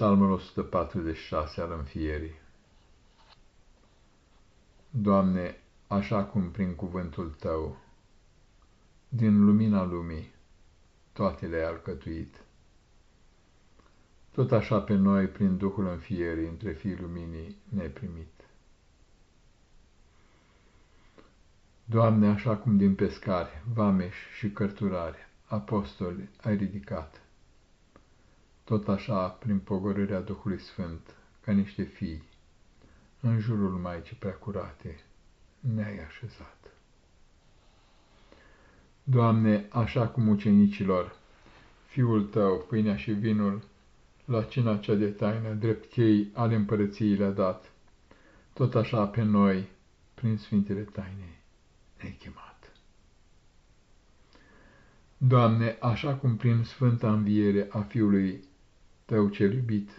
Psalmul 146 al înfierii Doamne, așa cum prin cuvântul Tău, din lumina lumii, toate le-ai alcătuit, tot așa pe noi, prin Duhul înfierii, între fii luminii, ne-ai primit. Doamne, așa cum din pescari, vameși și cărturari, apostoli ai ridicat, tot așa, prin pogorârea Duhului Sfânt, ca niște fii, în jurul Maicii Preacurate, ne-ai așezat. Doamne, așa cum ucenicilor, Fiul Tău, pâinea și vinul, la cina cea de taină, drept chei ale împărăției le-a dat, tot așa pe noi, prin Sfintele Taine, ne-ai chemat. Doamne, așa cum prin Sfânta Înviere a Fiului Tău cel iubit,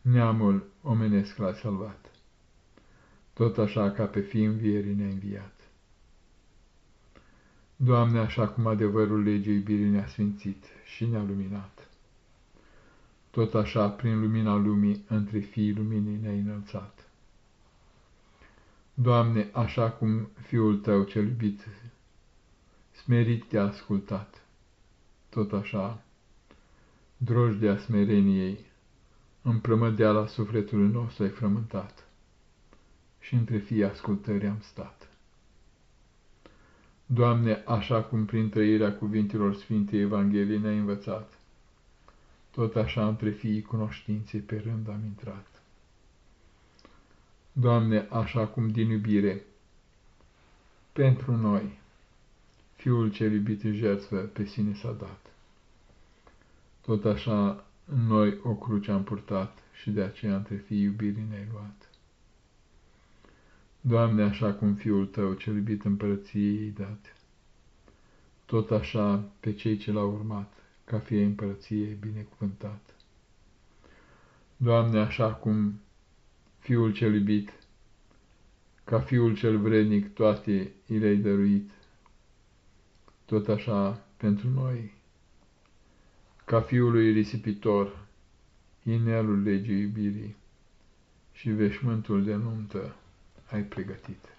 neamul omenesc l-a salvat, tot așa ca pe fi învierii ne-a înviat. Doamne, așa cum adevărul legii iubirii ne-a sfințit și ne-a luminat, tot așa prin lumina lumii între fiii luminii ne-a înălțat. Doamne, așa cum Fiul Tău cel iubit, smerit te-a ascultat, tot așa drojdea smereniei, în plămădeala sufletului nostru ai frământat și între fii ascultări am stat. Doamne, așa cum prin trăirea cuvintelor Sfintei Evangheliei ne-ai învățat, tot așa între fiii cunoștinței pe rând am intrat. Doamne, așa cum din iubire, pentru noi, Fiul cel iubit în jertfă pe sine s-a dat. Tot așa noi o cruce am purtat și de aceea între fii iubirii ne-ai luat. Doamne, așa cum Fiul Tău cel iubit împărăției ei dat, tot așa pe cei ce l-au urmat, ca fie împărăției binecuvântat. Doamne, așa cum Fiul cel iubit, ca Fiul cel vrednic toate i le-ai dăruit, tot așa pentru noi ca fiului risipitor, inelul legii iubirii și veșmântul de nuntă ai pregătit.